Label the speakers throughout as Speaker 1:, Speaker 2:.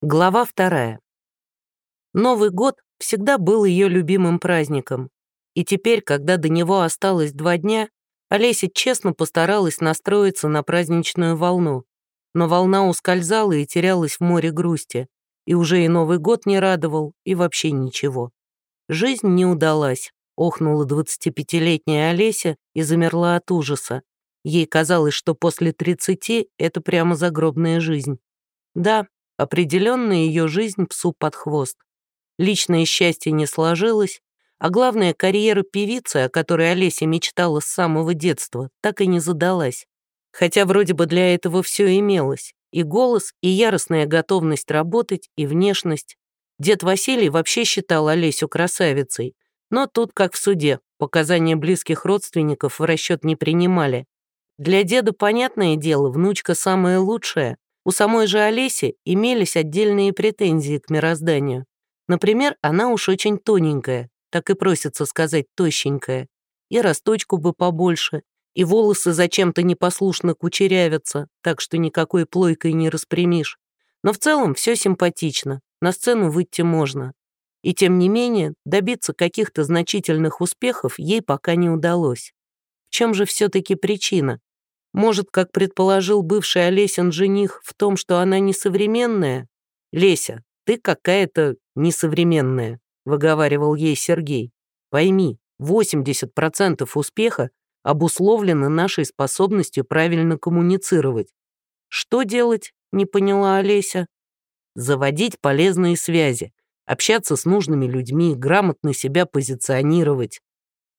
Speaker 1: Глава вторая. Новый год всегда был ее любимым праздником. И теперь, когда до него осталось два дня, Олеся честно постаралась настроиться на праздничную волну. Но волна ускользала и терялась в море грусти. И уже и Новый год не радовал, и вообще ничего. Жизнь не удалась, охнула 25-летняя Олеся и замерла от ужаса. Ей казалось, что после 30 это прямо загробная жизнь. Да, Определенно ее жизнь псу под хвост. Личное счастье не сложилось, а главное, карьера певицы, о которой Олеся мечтала с самого детства, так и не задалась. Хотя вроде бы для этого все имелось. И голос, и яростная готовность работать, и внешность. Дед Василий вообще считал Олесю красавицей. Но тут, как в суде, показания близких родственников в расчет не принимали. Для деда, понятное дело, внучка самая лучшая, у самой же Олеси имелись отдельные претензии к мирозданию. Например, она уж очень тоненькая, так и просится сказать тощенькая, и росточку бы побольше, и волосы зачем-то непослушно кучерявятся, так что никакой плойкой не распрямишь. Но в целом все симпатично, на сцену выйти можно. И тем не менее, добиться каких-то значительных успехов ей пока не удалось. В чем же все-таки причина? Может, как предположил бывший Олесин жених, в том, что она несовременная? «Леся, ты какая-то несовременная», — выговаривал ей Сергей. «Пойми, 80% успеха обусловлено нашей способностью правильно коммуницировать. Что делать, не поняла Олеся? Заводить полезные связи, общаться с нужными людьми, грамотно себя позиционировать.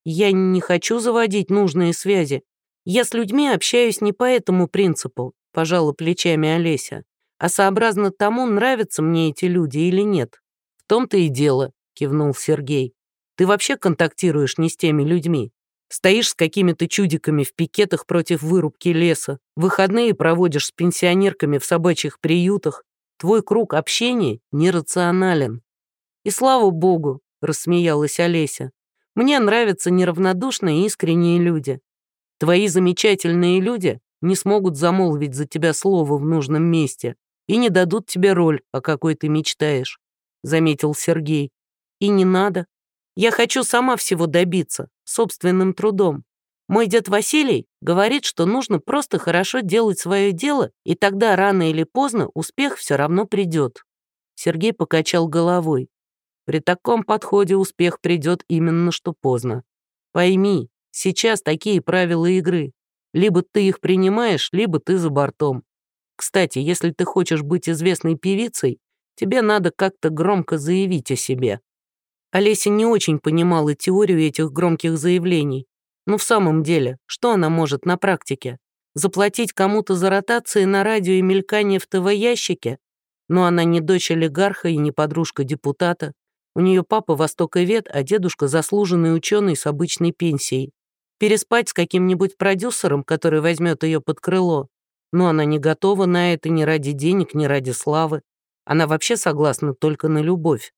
Speaker 1: Я не хочу заводить нужные связи, я с людьми общаюсь не по этому принципу, пожала плечами Олеся, а сообразно тому, нравятся мне эти люди или нет. В том-то и дело, кивнул Сергей. Ты вообще контактируешь не с теми людьми. Стоишь с какими-то чудиками в пикетах против вырубки леса, выходные проводишь с пенсионерками в собачьих приютах. Твой круг общения нерационален. И слава богу, рассмеялась Олеся. Мне нравятся неравнодушные и искренние люди. Твои замечательные люди не смогут замолвить за тебя слово в нужном месте и не дадут тебе роль, о какой ты мечтаешь», — заметил Сергей. «И не надо. Я хочу сама всего добиться, собственным трудом. Мой дед Василий говорит, что нужно просто хорошо делать свое дело, и тогда рано или поздно успех все равно придет». Сергей покачал головой. «При таком подходе успех придет именно что поздно. Пойми, Сейчас такие правила игры. Либо ты их принимаешь, либо ты за бортом. Кстати, если ты хочешь быть известной певицей, тебе надо как-то громко заявить о себе». Олеся не очень понимала теорию этих громких заявлений. Но в самом деле, что она может на практике? Заплатить кому-то за ротации на радио и мелькание в ТВ-ящике? Но она не дочь олигарха и не подружка депутата. У нее папа востоковед, а дедушка заслуженный ученый с обычной пенсией переспать с каким-нибудь продюсером, который возьмет ее под крыло. Но она не готова на это ни ради денег, ни ради славы. Она вообще согласна только на любовь.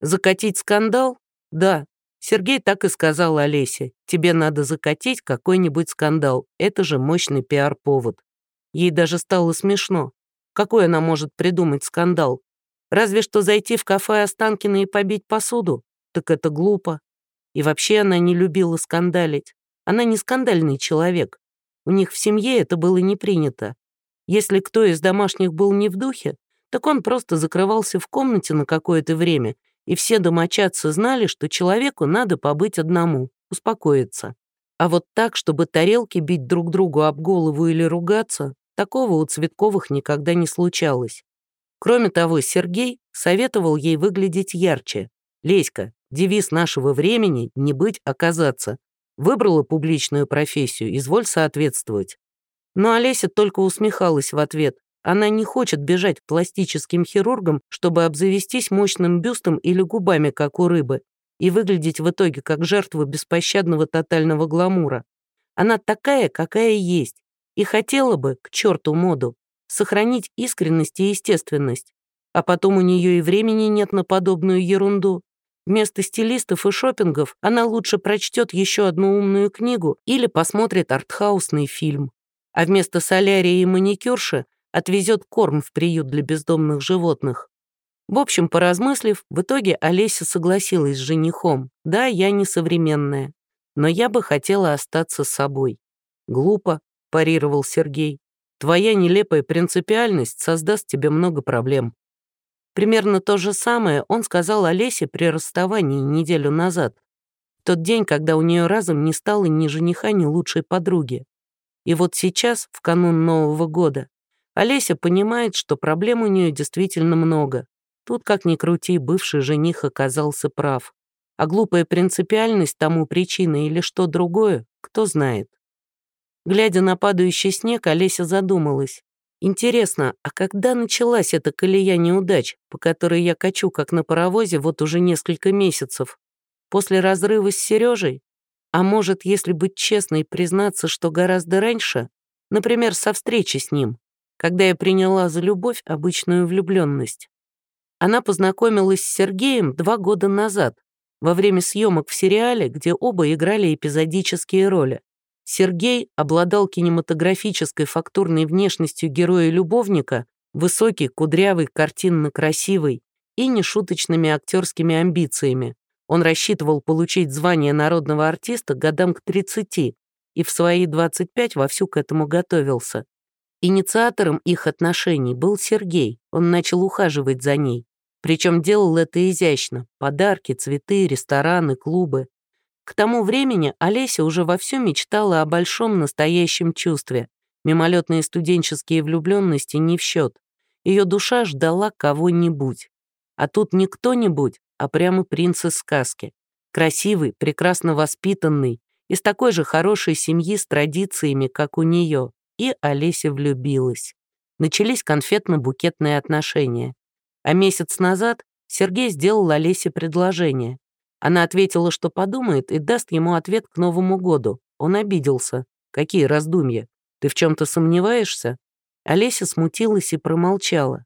Speaker 1: Закатить скандал? Да. Сергей так и сказал Олесе. Тебе надо закатить какой-нибудь скандал. Это же мощный пиар-повод. Ей даже стало смешно. Какой она может придумать скандал? Разве что зайти в кафе Останкина и побить посуду? Так это глупо. И вообще она не любила скандалить. Она не скандальный человек. У них в семье это было не принято. Если кто из домашних был не в духе, так он просто закрывался в комнате на какое-то время, и все домочадцы знали, что человеку надо побыть одному, успокоиться. А вот так, чтобы тарелки бить друг другу об голову или ругаться, такого у Цветковых никогда не случалось. Кроме того, Сергей советовал ей выглядеть ярче. «Леська, девиз нашего времени — не быть, а казаться. Выбрала публичную профессию, изволь соответствовать. Но Олеся только усмехалась в ответ. Она не хочет бежать к пластическим хирургам, чтобы обзавестись мощным бюстом или губами, как у рыбы, и выглядеть в итоге как жертва беспощадного тотального гламура. Она такая, какая есть, и хотела бы, к черту моду, сохранить искренность и естественность. А потом у нее и времени нет на подобную ерунду. Вместо стилистов и шопингов она лучше прочтет еще одну умную книгу или посмотрит артхаусный фильм. А вместо солярии и маникюрши отвезет корм в приют для бездомных животных. В общем, поразмыслив, в итоге Олеся согласилась с женихом. Да, я не современная, но я бы хотела остаться собой. Глупо, парировал Сергей. Твоя нелепая принципиальность создаст тебе много проблем. Примерно то же самое он сказал Олесе при расставании неделю назад. В тот день, когда у нее разом не стало ни жениха, ни лучшей подруги. И вот сейчас, в канун Нового года, Олеся понимает, что проблем у нее действительно много. Тут, как ни крути, бывший жених оказался прав. А глупая принципиальность тому причина или что другое, кто знает. Глядя на падающий снег, Олеся задумалась. Интересно, а когда началась эта колея неудач, по которой я качу как на паровозе вот уже несколько месяцев? После разрыва с Сережей? А может, если быть честной, признаться, что гораздо раньше? Например, со встречи с ним, когда я приняла за любовь обычную влюбленность. Она познакомилась с Сергеем два года назад, во время съемок в сериале, где оба играли эпизодические роли. Сергей обладал кинематографической фактурной внешностью героя-любовника, высокий, кудрявый, картинно красивый и нешуточными актерскими амбициями. Он рассчитывал получить звание народного артиста годам к 30 и в свои 25 вовсю к этому готовился. Инициатором их отношений был Сергей, он начал ухаживать за ней. Причем делал это изящно. Подарки, цветы, рестораны, клубы. К тому времени Олеся уже вовсю мечтала о большом настоящем чувстве. Мимолетные студенческие влюбленности не в счет. Ее душа ждала кого-нибудь. А тут не кто-нибудь, а прямо принц из сказки. Красивый, прекрасно воспитанный, из такой же хорошей семьи с традициями, как у нее. И Олеся влюбилась. Начались конфетно-букетные отношения. А месяц назад Сергей сделал Олесе предложение. Она ответила, что подумает и даст ему ответ к Новому году. Он обиделся. Какие раздумья? Ты в чем-то сомневаешься? Олеся смутилась и промолчала.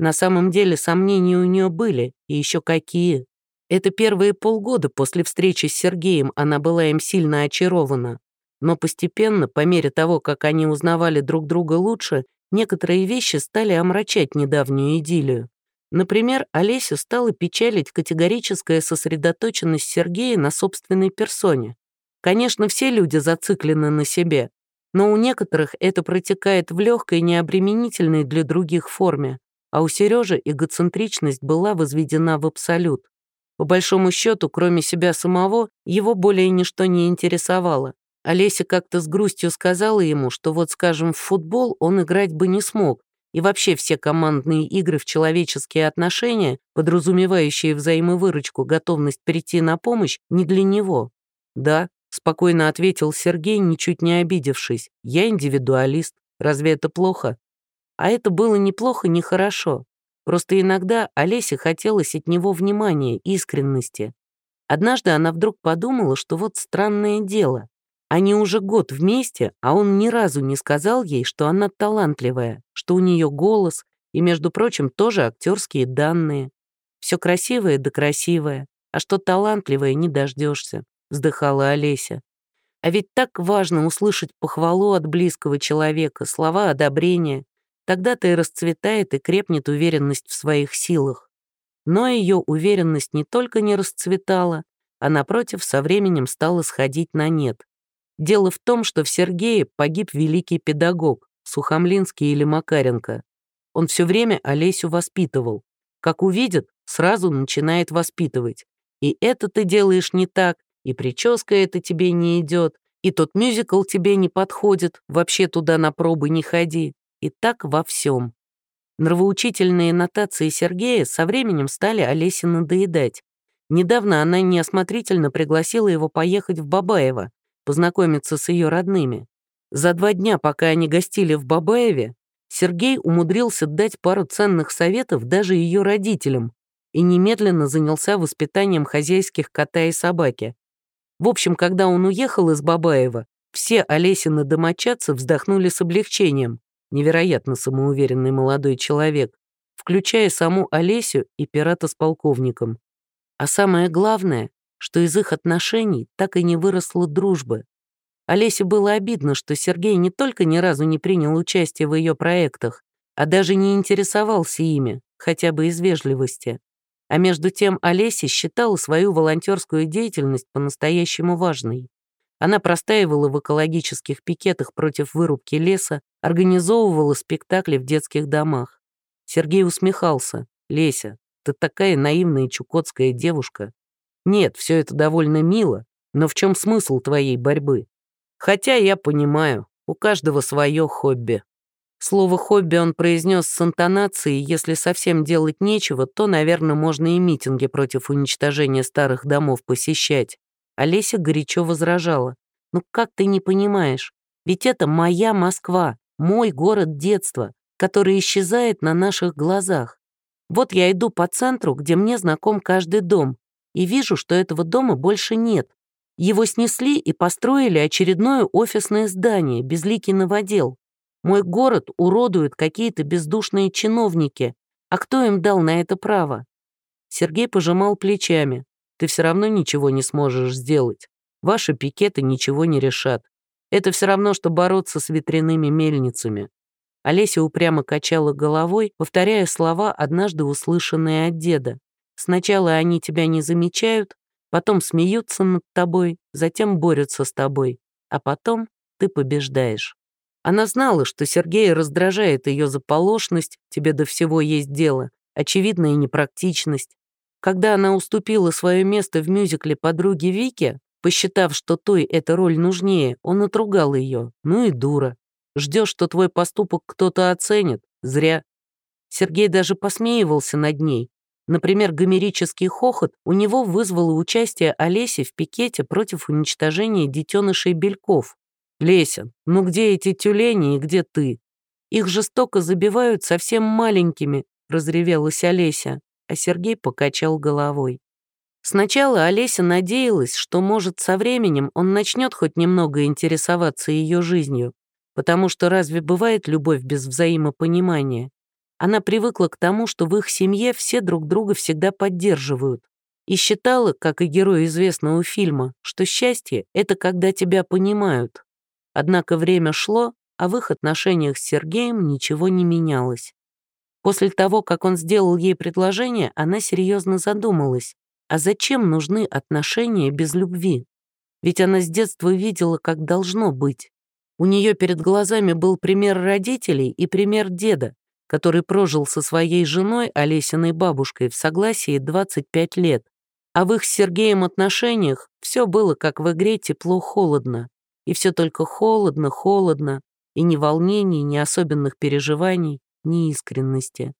Speaker 1: На самом деле сомнения у нее были, и еще какие. Это первые полгода после встречи с Сергеем она была им сильно очарована. Но постепенно, по мере того, как они узнавали друг друга лучше, некоторые вещи стали омрачать недавнюю идиллию. Например, Олесю стала печалить категорическая сосредоточенность Сергея на собственной персоне. Конечно, все люди зациклены на себе, но у некоторых это протекает в легкой, необременительной для других форме, а у Сережи эгоцентричность была возведена в абсолют. По большому счету, кроме себя самого, его более ничто не интересовало. Олеся как-то с грустью сказала ему, что вот, скажем, в футбол он играть бы не смог, и вообще все командные игры в человеческие отношения, подразумевающие взаимовыручку, готовность прийти на помощь, не для него. «Да», — спокойно ответил Сергей, ничуть не обидевшись, «я индивидуалист. Разве это плохо?» А это было ни плохо, хорошо. Просто иногда Олесе хотелось от него внимания, искренности. Однажды она вдруг подумала, что вот странное дело. Они уже год вместе, а он ни разу не сказал ей, что она талантливая, что у нее голос и, между прочим, тоже актерские данные. Все красивое да красивое, а что талантливое не дождешься, вздыхала Олеся. А ведь так важно услышать похвалу от близкого человека, слова одобрения. Тогда-то и расцветает и крепнет уверенность в своих силах. Но ее уверенность не только не расцветала, а напротив со временем стала сходить на нет. Дело в том, что в Сергее погиб великий педагог, Сухомлинский или Макаренко. Он все время Олесю воспитывал. Как увидит, сразу начинает воспитывать. И это ты делаешь не так, и прическа это тебе не идет, и тот мюзикл тебе не подходит, вообще туда на пробы не ходи. И так во всем. Нравоучительные нотации Сергея со временем стали Олесе надоедать. Недавно она неосмотрительно пригласила его поехать в Бабаево, познакомиться с ее родными. За два дня, пока они гостили в Бабаеве, Сергей умудрился дать пару ценных советов даже ее родителям и немедленно занялся воспитанием хозяйских кота и собаки. В общем, когда он уехал из Бабаева, все Олесины домочадцы вздохнули с облегчением. Невероятно самоуверенный молодой человек, включая саму Олесю и пирата с полковником. А самое главное, что из их отношений так и не выросла дружбы. Олесе было обидно, что Сергей не только ни разу не принял участие в ее проектах, а даже не интересовался ими, хотя бы из вежливости. А между тем Олеся считала свою волонтерскую деятельность по-настоящему важной. Она простаивала в экологических пикетах против вырубки леса, организовывала спектакли в детских домах. Сергей усмехался. «Леся, ты такая наивная чукотская девушка. Нет, все это довольно мило, но в чем смысл твоей борьбы? Хотя я понимаю, у каждого свое хобби». Слово «хобби» он произнес с интонацией, если совсем делать нечего, то, наверное, можно и митинги против уничтожения старых домов посещать. Олеся горячо возражала. «Ну как ты не понимаешь? Ведь это моя Москва, мой город детства, который исчезает на наших глазах. Вот я иду по центру, где мне знаком каждый дом, и вижу, что этого дома больше нет. Его снесли и построили очередное офисное здание, безликий новодел. Мой город уродуют какие-то бездушные чиновники. А кто им дал на это право? Сергей пожимал плечами. Ты все равно ничего не сможешь сделать. Ваши пикеты ничего не решат. Это все равно, что бороться с ветряными мельницами. Олеся упрямо качала головой, повторяя слова, однажды услышанные от деда. «Сначала они тебя не замечают, потом смеются над тобой, затем борются с тобой, а потом ты побеждаешь». Она знала, что Сергея раздражает ее заполошность, тебе до всего есть дело, очевидная непрактичность. Когда она уступила свое место в мюзикле подруге Вике, посчитав, что той эта роль нужнее, он отругал ее. Ну и дура. Ждешь, что твой поступок кто-то оценит? Зря. Сергей даже посмеивался над ней. Например, гомерический хохот у него вызвало участие Олеси в пикете против уничтожения детенышей бельков. «Леся, ну где эти тюлени и где ты? Их жестоко забивают совсем маленькими», — разревелась Олеся, а Сергей покачал головой. Сначала Олеся надеялась, что, может, со временем он начнет хоть немного интересоваться ее жизнью, потому что разве бывает любовь без взаимопонимания? Она привыкла к тому, что в их семье все друг друга всегда поддерживают, и считала, как и герой известного фильма, что счастье — это когда тебя понимают. Однако время шло, а в их отношениях с Сергеем ничего не менялось. После того, как он сделал ей предложение, она серьезно задумалась, а зачем нужны отношения без любви? Ведь она с детства видела, как должно быть. У нее перед глазами был пример родителей и пример деда, который прожил со своей женой, Олесиной бабушкой, в согласии 25 лет. А в их с Сергеем отношениях все было как в игре тепло-холодно. И все только холодно, холодно, и ни волнений, ни особенных переживаний, ни искренности.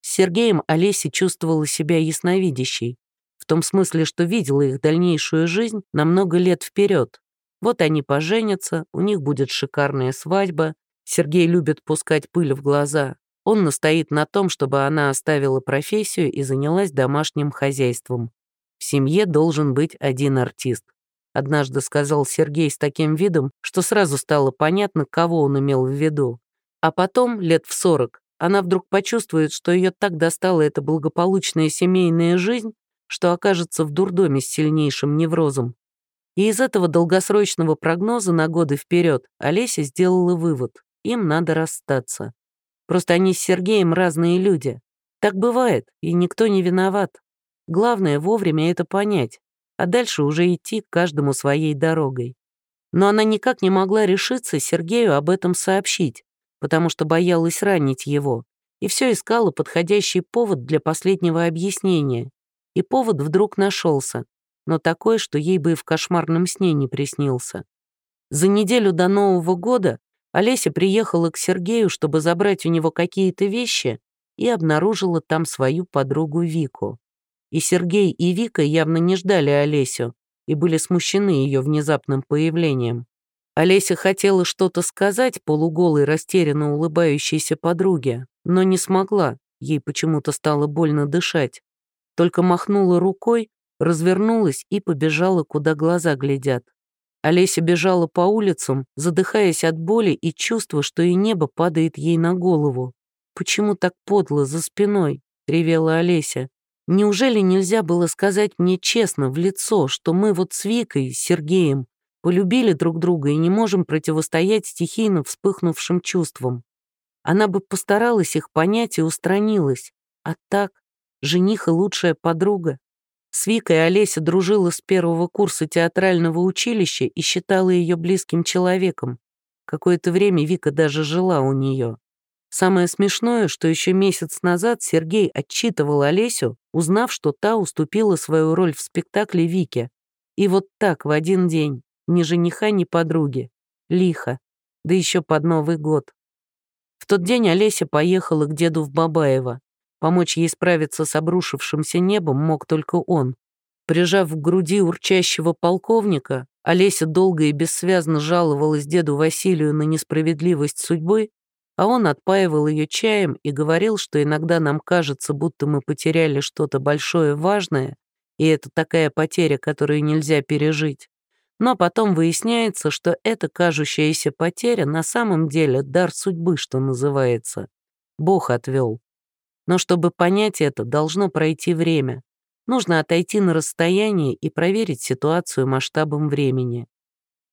Speaker 1: С Сергеем Олеся чувствовала себя ясновидящей, в том смысле, что видела их дальнейшую жизнь на много лет вперед. Вот они поженятся, у них будет шикарная свадьба, Сергей любит пускать пыль в глаза. Он настоит на том, чтобы она оставила профессию и занялась домашним хозяйством. В семье должен быть один артист однажды сказал Сергей с таким видом, что сразу стало понятно, кого он имел в виду. А потом, лет в сорок, она вдруг почувствует, что ее так достала эта благополучная семейная жизнь, что окажется в дурдоме с сильнейшим неврозом. И из этого долгосрочного прогноза на годы вперед Олеся сделала вывод – им надо расстаться. Просто они с Сергеем разные люди. Так бывает, и никто не виноват. Главное вовремя это понять, а дальше уже идти каждому своей дорогой. Но она никак не могла решиться Сергею об этом сообщить, потому что боялась ранить его, и все искала подходящий повод для последнего объяснения. И повод вдруг нашелся, но такой, что ей бы и в кошмарном сне не приснился. За неделю до Нового года Олеся приехала к Сергею, чтобы забрать у него какие-то вещи, и обнаружила там свою подругу Вику. И Сергей, и Вика явно не ждали Олесю и были смущены ее внезапным появлением. Олеся хотела что-то сказать полуголой, растерянно улыбающейся подруге, но не смогла, ей почему-то стало больно дышать. Только махнула рукой, развернулась и побежала, куда глаза глядят. Олеся бежала по улицам, задыхаясь от боли и чувства, что и небо падает ей на голову. «Почему так подло, за спиной?» — ревела Олеся. Неужели нельзя было сказать мне честно в лицо, что мы вот с Викой, Сергеем, полюбили друг друга и не можем противостоять стихийно вспыхнувшим чувствам? Она бы постаралась их понять и устранилась. А так, жених и лучшая подруга. С Викой Олеся дружила с первого курса театрального училища и считала ее близким человеком. Какое-то время Вика даже жила у нее. Самое смешное, что еще месяц назад Сергей отчитывал Олесю, узнав, что та уступила свою роль в спектакле Вике. И вот так в один день, ни жениха, ни подруги. Лихо. Да еще под Новый год. В тот день Олеся поехала к деду в Бабаево. Помочь ей справиться с обрушившимся небом мог только он. Прижав к груди урчащего полковника, Олеся долго и бессвязно жаловалась деду Василию на несправедливость судьбы, а он отпаивал ее чаем и говорил, что иногда нам кажется, будто мы потеряли что-то большое важное, и это такая потеря, которую нельзя пережить. Но потом выясняется, что эта кажущаяся потеря на самом деле дар судьбы, что называется. Бог отвел. Но чтобы понять это, должно пройти время. Нужно отойти на расстояние и проверить ситуацию масштабом времени.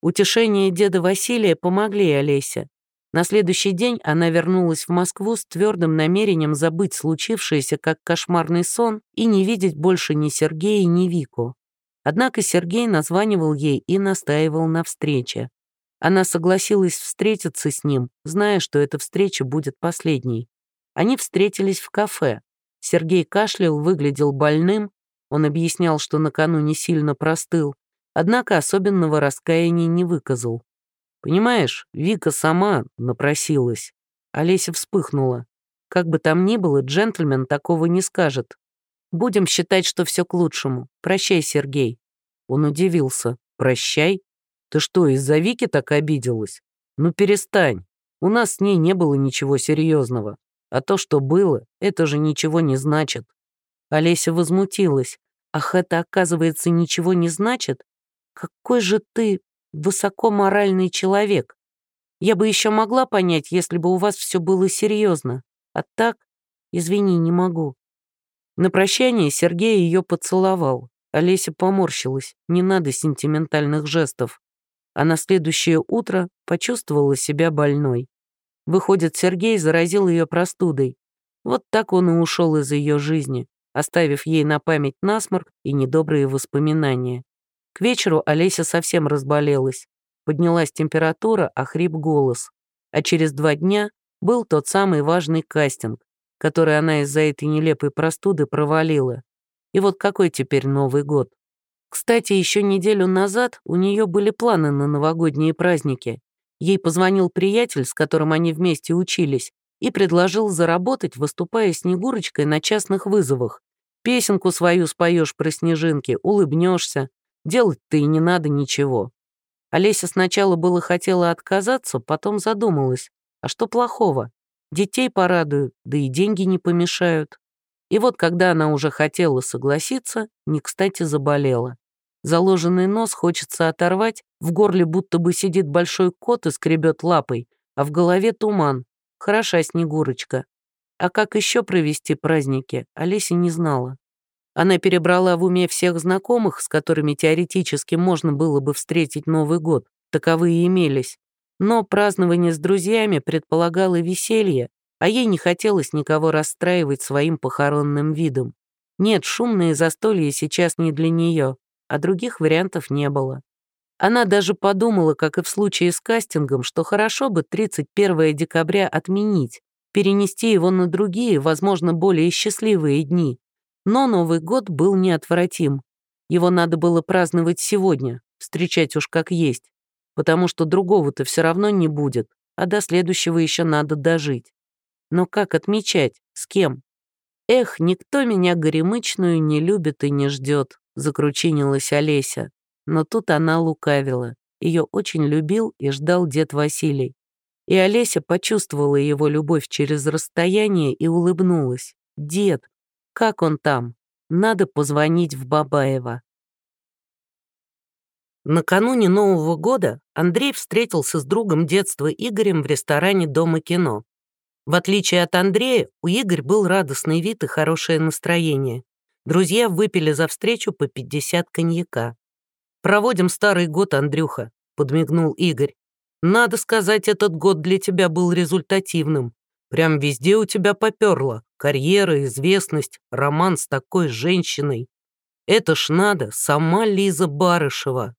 Speaker 1: Утешения деда Василия помогли Олесе. На следующий день она вернулась в Москву с твердым намерением забыть случившееся как кошмарный сон и не видеть больше ни Сергея, ни Вику. Однако Сергей названивал ей и настаивал на встрече. Она согласилась встретиться с ним, зная, что эта встреча будет последней. Они встретились в кафе. Сергей кашлял, выглядел больным. Он объяснял, что накануне сильно простыл, однако особенного раскаяния не выказал. «Понимаешь, Вика сама напросилась». Олеся вспыхнула. Как бы там ни было, джентльмен такого не скажет. Будем считать, что все к лучшему. Прощай, Сергей». Он удивился. «Прощай? Ты что, из-за Вики так обиделась? Ну перестань. У нас с ней не было ничего серьезного. А то, что было, это же ничего не значит». Олеся возмутилась. «Ах, это, оказывается, ничего не значит? Какой же ты высокоморальный человек. Я бы еще могла понять, если бы у вас все было серьезно. А так, извини, не могу». На прощание Сергей ее поцеловал. Олеся поморщилась, не надо сентиментальных жестов. А на следующее утро почувствовала себя больной. Выходит, Сергей заразил ее простудой. Вот так он и ушел из ее жизни, оставив ей на память насморк и недобрые воспоминания. К вечеру Олеся совсем разболелась. Поднялась температура, а хрип голос. А через два дня был тот самый важный кастинг, который она из-за этой нелепой простуды провалила. И вот какой теперь Новый год? Кстати, еще неделю назад у нее были планы на новогодние праздники, Ей позвонил приятель, с которым они вместе учились, и предложил заработать, выступая Снегурочкой на частных вызовах. Песенку свою споешь про снежинки, улыбнешься. Делать-то и не надо ничего. Олеся сначала было хотела отказаться, потом задумалась. А что плохого? Детей порадуют, да и деньги не помешают. И вот когда она уже хотела согласиться, не кстати заболела. Заложенный нос хочется оторвать, в горле будто бы сидит большой кот и скребет лапой, а в голове туман. Хороша Снегурочка. А как еще провести праздники, Олеся не знала. Она перебрала в уме всех знакомых, с которыми теоретически можно было бы встретить Новый год, таковые имелись. Но празднование с друзьями предполагало веселье, а ей не хотелось никого расстраивать своим похоронным видом. Нет, шумные застолья сейчас не для нее а других вариантов не было. Она даже подумала, как и в случае с кастингом, что хорошо бы 31 декабря отменить, перенести его на другие, возможно, более счастливые дни. Но Новый год был неотвратим. Его надо было праздновать сегодня, встречать уж как есть, потому что другого-то все равно не будет, а до следующего еще надо дожить. Но как отмечать? С кем? Эх, никто меня горемычную не любит и не ждет. — закручинилась Олеся. Но тут она лукавила. Ее очень любил и ждал дед Василий. И Олеся почувствовала его любовь через расстояние и улыбнулась. «Дед, как он там? Надо позвонить в Бабаево». Накануне Нового года Андрей встретился с другом детства Игорем в ресторане Дома кино. В отличие от Андрея, у Игоря был радостный вид и хорошее настроение. Друзья выпили за встречу по 50 коньяка. «Проводим старый год, Андрюха», — подмигнул Игорь. «Надо сказать, этот год для тебя был результативным. Прям везде у тебя поперло. Карьера, известность, роман с такой женщиной. Это ж надо, сама Лиза Барышева.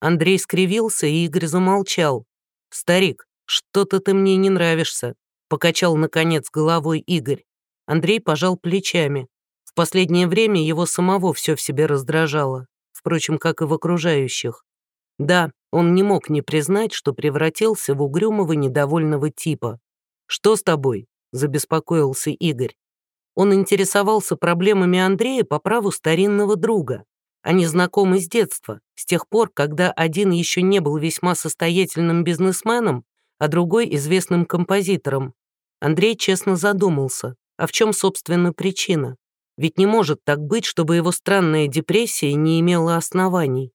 Speaker 1: Андрей скривился, и Игорь замолчал. «Старик, что-то ты мне не нравишься», — покачал, наконец, головой Игорь. Андрей пожал плечами. В последнее время его самого все в себе раздражало, впрочем, как и в окружающих. Да, он не мог не признать, что превратился в угрюмого недовольного типа. «Что с тобой?» — забеспокоился Игорь. Он интересовался проблемами Андрея по праву старинного друга. Они знакомы с детства, с тех пор, когда один еще не был весьма состоятельным бизнесменом, а другой — известным композитором. Андрей честно задумался, а в чем, собственно, причина? Ведь не может так быть, чтобы его странная депрессия не имела оснований.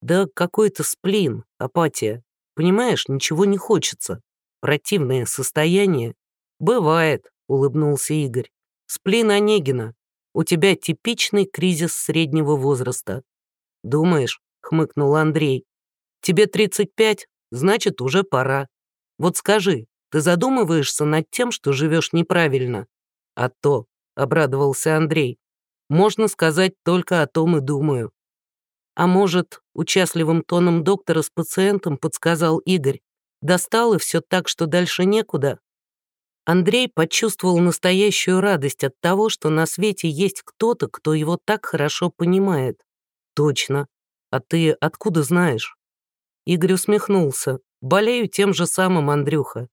Speaker 1: Да какой-то сплин, апатия. Понимаешь, ничего не хочется. Противное состояние. Бывает, улыбнулся Игорь. Сплин Онегина. У тебя типичный кризис среднего возраста. Думаешь, хмыкнул Андрей. Тебе 35, значит, уже пора. Вот скажи, ты задумываешься над тем, что живешь неправильно? А то, обрадовался Андрей. Можно сказать, только о том и думаю. А может, участливым тоном доктора с пациентом подсказал Игорь. Достал и все так, что дальше некуда. Андрей почувствовал настоящую радость от того, что на свете есть кто-то, кто его так хорошо понимает. Точно. А ты откуда знаешь? Игорь усмехнулся. Болею тем же самым, Андрюха.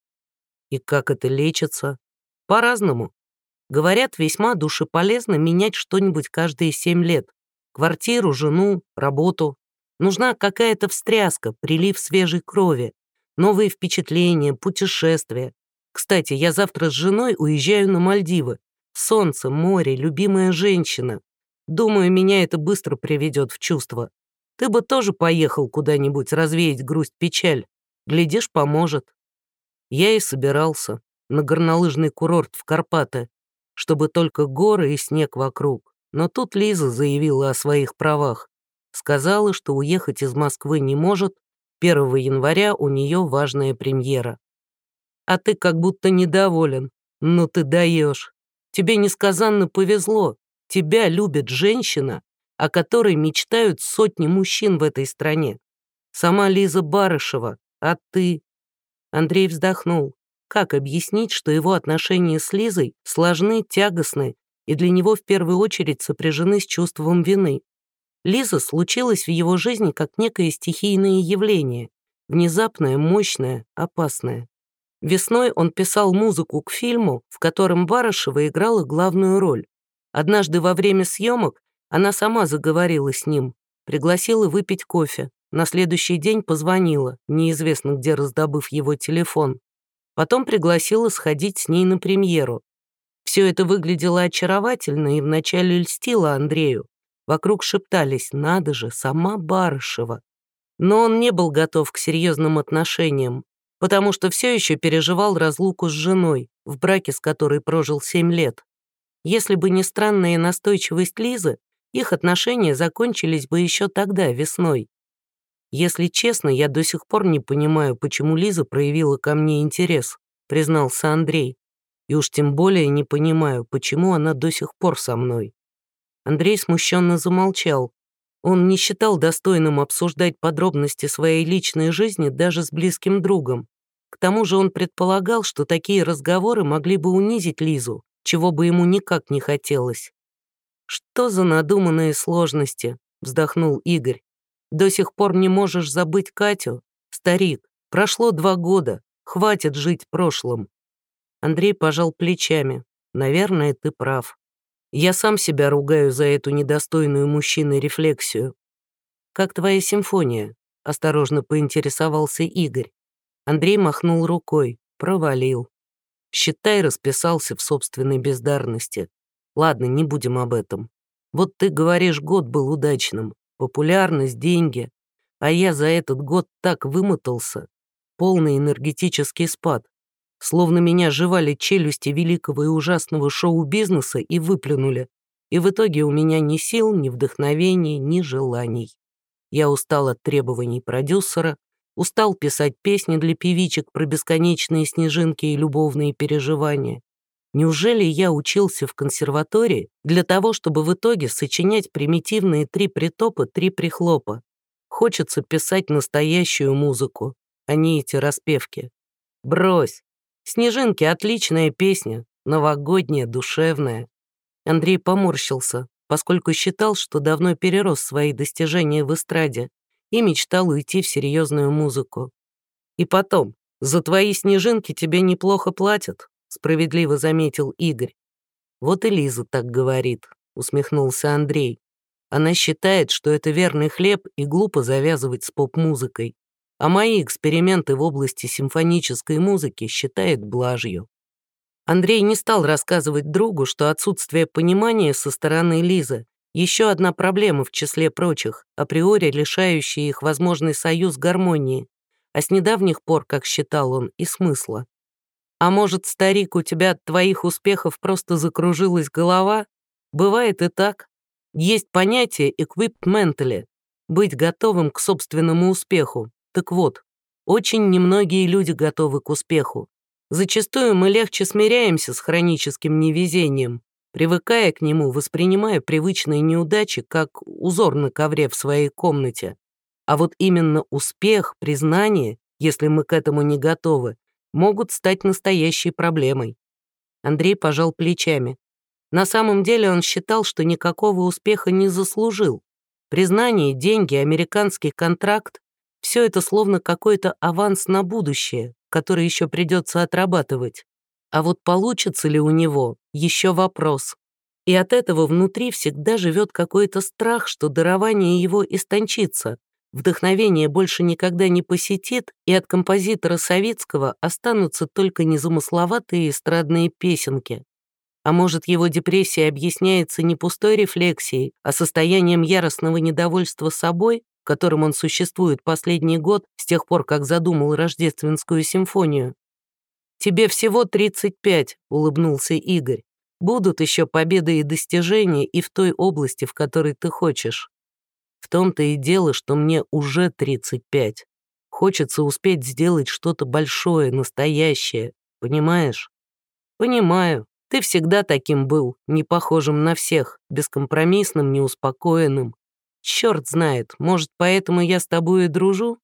Speaker 1: И как это лечится? По-разному. Говорят, весьма душеполезно менять что-нибудь каждые семь лет. Квартиру, жену, работу. Нужна какая-то встряска, прилив свежей крови, новые впечатления, путешествия. Кстати, я завтра с женой уезжаю на Мальдивы. Солнце, море, любимая женщина. Думаю, меня это быстро приведет в чувство. Ты бы тоже поехал куда-нибудь развеять грусть-печаль. Глядишь, поможет. Я и собирался. На горнолыжный курорт в Карпаты, чтобы только горы и снег вокруг. Но тут Лиза заявила о своих правах. Сказала, что уехать из Москвы не может, 1 января у нее важная премьера. А ты как будто недоволен. Ну ты даешь. Тебе несказанно повезло. Тебя любит женщина, о которой мечтают сотни мужчин в этой стране. Сама Лиза Барышева, а ты...» Андрей вздохнул. Как объяснить, что его отношения с Лизой сложны, тягостны и для него в первую очередь сопряжены с чувством вины? Лиза случилась в его жизни как некое стихийное явление, внезапное, мощное, опасное. Весной он писал музыку к фильму, в котором Барышева играла главную роль. Однажды во время съемок она сама заговорила с ним, пригласила выпить кофе. На следующий день позвонила, неизвестно где раздобыв его телефон. Потом пригласила сходить с ней на премьеру. Все это выглядело очаровательно и вначале льстило Андрею. Вокруг шептались «надо же, сама Барышева». Но он не был готов к серьезным отношениям, потому что все еще переживал разлуку с женой, в браке с которой прожил семь лет. Если бы не странная настойчивость Лизы, их отношения закончились бы еще тогда, весной. «Если честно, я до сих пор не понимаю, почему Лиза проявила ко мне интерес», признался Андрей. «И уж тем более не понимаю, почему она до сих пор со мной». Андрей смущенно замолчал. Он не считал достойным обсуждать подробности своей личной жизни даже с близким другом. К тому же он предполагал, что такие разговоры могли бы унизить Лизу, чего бы ему никак не хотелось. «Что за надуманные сложности?» — вздохнул Игорь. До сих пор не можешь забыть Катю? Старик, прошло два года, хватит жить прошлым». Андрей пожал плечами. «Наверное, ты прав. Я сам себя ругаю за эту недостойную мужчины рефлексию. «Как твоя симфония?» — осторожно поинтересовался Игорь. Андрей махнул рукой. Провалил. Считай, расписался в собственной бездарности. Ладно, не будем об этом. Вот ты говоришь, год был удачным популярность, деньги. А я за этот год так вымотался. Полный энергетический спад. Словно меня жевали челюсти великого и ужасного шоу-бизнеса и выплюнули. И в итоге у меня ни сил, ни вдохновения, ни желаний. Я устал от требований продюсера, устал писать песни для певичек про бесконечные снежинки и любовные переживания. Неужели я учился в консерватории для того, чтобы в итоге сочинять примитивные три притопа, три прихлопа? Хочется писать настоящую музыку, а не эти распевки. Брось. «Снежинки» — отличная песня, новогодняя, душевная. Андрей поморщился, поскольку считал, что давно перерос свои достижения в эстраде и мечтал уйти в серьезную музыку. И потом, за твои снежинки тебе неплохо платят, справедливо заметил Игорь. Вот и Лиза так говорит, усмехнулся Андрей. Она считает, что это верный хлеб и глупо завязывать с поп-музыкой, а мои эксперименты в области симфонической музыки считает блажью. Андрей не стал рассказывать другу, что отсутствие понимания со стороны Лизы еще одна проблема в числе прочих, априори лишающая их возможный союз гармонии, а с недавних пор, как считал он, и смысла. А может, старик, у тебя от твоих успехов просто закружилась голова? Бывает и так. Есть понятие equipped mentally — быть готовым к собственному успеху. Так вот, очень немногие люди готовы к успеху. Зачастую мы легче смиряемся с хроническим невезением, привыкая к нему, воспринимая привычные неудачи как узор на ковре в своей комнате. А вот именно успех, признание, если мы к этому не готовы, могут стать настоящей проблемой. Андрей пожал плечами. На самом деле он считал, что никакого успеха не заслужил. Признание, деньги, американский контракт — все это словно какой-то аванс на будущее, который еще придется отрабатывать. А вот получится ли у него — еще вопрос. И от этого внутри всегда живет какой-то страх, что дарование его истончится, вдохновение больше никогда не посетит, и от композитора Савицкого останутся только незамысловатые эстрадные песенки. А может, его депрессия объясняется не пустой рефлексией, а состоянием яростного недовольства собой, которым он существует последний год, с тех пор, как задумал рождественскую симфонию. «Тебе всего 35», — улыбнулся Игорь. «Будут еще победы и достижения и в той области, в которой ты хочешь. В том-то и дело, что мне уже 35. Хочется успеть сделать что-то большое, настоящее. Понимаешь? Понимаю. Ты всегда таким был, не похожим на всех, бескомпромиссным, неуспокоенным. Черт знает, может, поэтому я с тобой и дружу?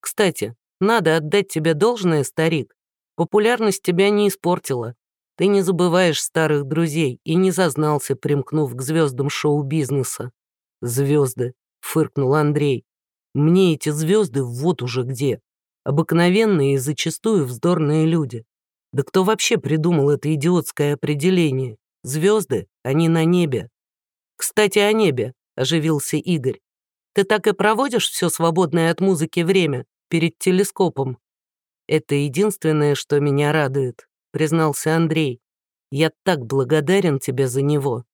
Speaker 1: Кстати, надо отдать тебе должное, старик. Популярность тебя не испортила. Ты не забываешь старых друзей и не зазнался, примкнув к звездам шоу-бизнеса. Звезды, фыркнул Андрей. Мне эти звезды вот уже где. Обыкновенные и зачастую вздорные люди. Да кто вообще придумал это идиотское определение? Звезды, они на небе. Кстати, о небе. — оживился Игорь. «Ты так и проводишь все свободное от музыки время перед телескопом?» «Это единственное, что меня радует», — признался Андрей. «Я так благодарен тебе за него».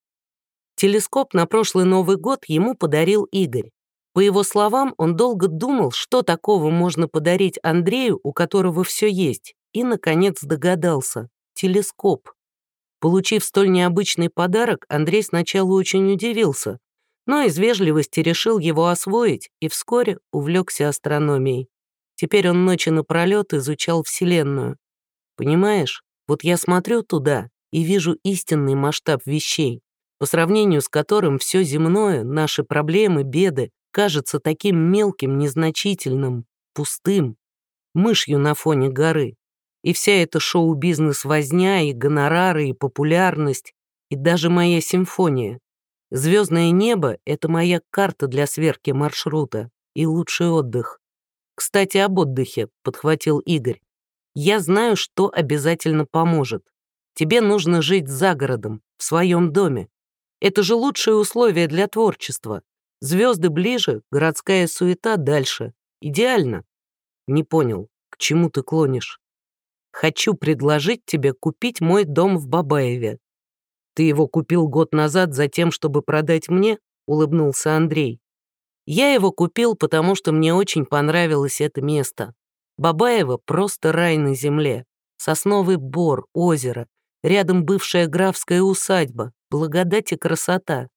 Speaker 1: Телескоп на прошлый Новый год ему подарил Игорь. По его словам, он долго думал, что такого можно подарить Андрею, у которого все есть, и, наконец, догадался — телескоп. Получив столь необычный подарок, Андрей сначала очень удивился, но из вежливости решил его освоить и вскоре увлекся астрономией. Теперь он ночи напролет изучал Вселенную. Понимаешь, вот я смотрю туда и вижу истинный масштаб вещей, по сравнению с которым все земное, наши проблемы, беды, кажется таким мелким, незначительным, пустым, мышью на фоне горы. И вся эта шоу-бизнес-возня, и гонорары, и популярность, и даже моя симфония. Звездное небо — это моя карта для сверки маршрута и лучший отдых. Кстати, об отдыхе, — подхватил Игорь. Я знаю, что обязательно поможет. Тебе нужно жить за городом, в своем доме. Это же лучшие условия для творчества. Звезды ближе, городская суета дальше. Идеально. Не понял, к чему ты клонишь? Хочу предложить тебе купить мой дом в Бабаеве. «Ты его купил год назад за тем, чтобы продать мне?» — улыбнулся Андрей. «Я его купил, потому что мне очень понравилось это место. Бабаево — просто рай на земле. Сосновый бор, озеро, рядом бывшая графская усадьба, благодать и красота.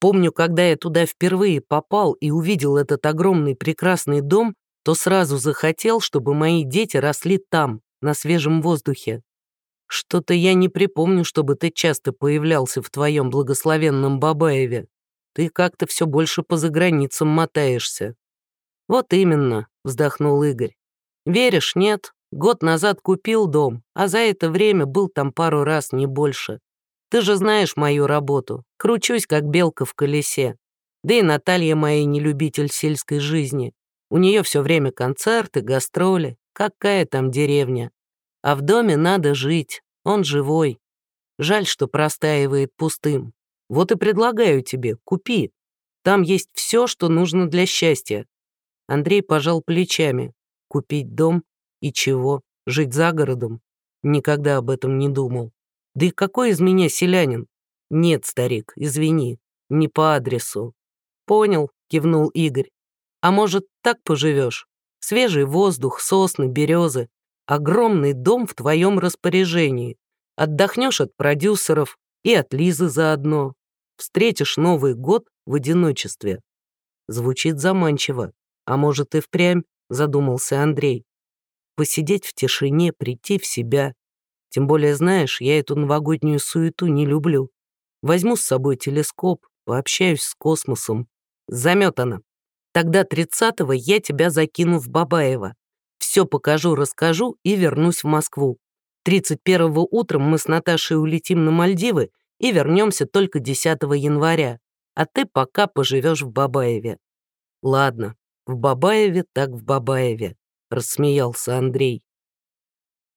Speaker 1: Помню, когда я туда впервые попал и увидел этот огромный прекрасный дом, что сразу захотел, чтобы мои дети росли там, на свежем воздухе. Что-то я не припомню, чтобы ты часто появлялся в твоем благословенном Бабаеве. Ты как-то все больше по заграницам мотаешься». «Вот именно», — вздохнул Игорь. «Веришь, нет? Год назад купил дом, а за это время был там пару раз, не больше. Ты же знаешь мою работу. Кручусь, как белка в колесе. Да и Наталья моя не любитель сельской жизни. У нее все время концерты, гастроли. Какая там деревня? А в доме надо жить, он живой. Жаль, что простаивает пустым. Вот и предлагаю тебе, купи. Там есть все, что нужно для счастья. Андрей пожал плечами. Купить дом? И чего? Жить за городом? Никогда об этом не думал. Да и какой из меня селянин? Нет, старик, извини, не по адресу. Понял, кивнул Игорь. А может, так поживешь? Свежий воздух, сосны, березы. Огромный дом в твоем распоряжении. Отдохнешь от продюсеров и от Лизы заодно. Встретишь Новый год в одиночестве. Звучит заманчиво. А может и впрямь, задумался Андрей. Посидеть в тишине, прийти в себя. Тем более, знаешь, я эту новогоднюю суету не люблю. Возьму с собой телескоп, пообщаюсь с космосом. Заметано. Тогда 30-го я тебя закину в Бабаево. Все покажу, расскажу и вернусь в Москву. 31-го утром мы с Наташей улетим на Мальдивы и вернемся только 10 января, а ты пока поживешь в Бабаеве. Ладно, в Бабаеве так в Бабаеве, рассмеялся Андрей.